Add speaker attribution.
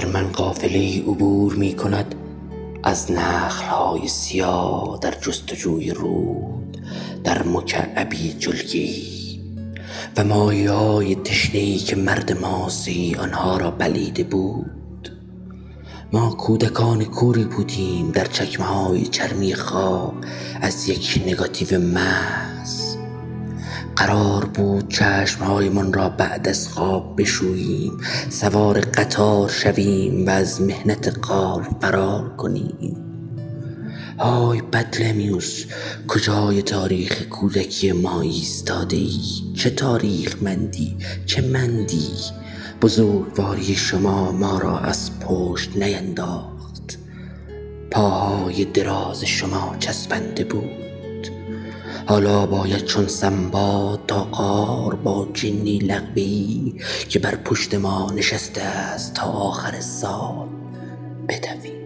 Speaker 1: من قافله عبور می کند از نخلهای سیاه در جستجوی رود در مکعبی جلگی و ماهیهای تشنهای که مرد ماسی آنها را بلیده بود. ما کودکان کوری بودیم در چکمه های چرمی خواب از یک نگاتیو محض قرار بود چشمهایمان را بعد از خواب بشوییم. سوار قطار شویم و از محنت قال فرار کنیم. های بطلمیوس کجای تاریخ کودکی ما ایستاده ای؟ چه تاریخمندی چه مندی؟ بزرگواری شما ما را از پشت نینداخت. پاهای دراز شما چسبنده بود. حالا باید چون سنباد تا غار با جنی لقوی که بر پشت ما نشسته است تا آخر سال بدویم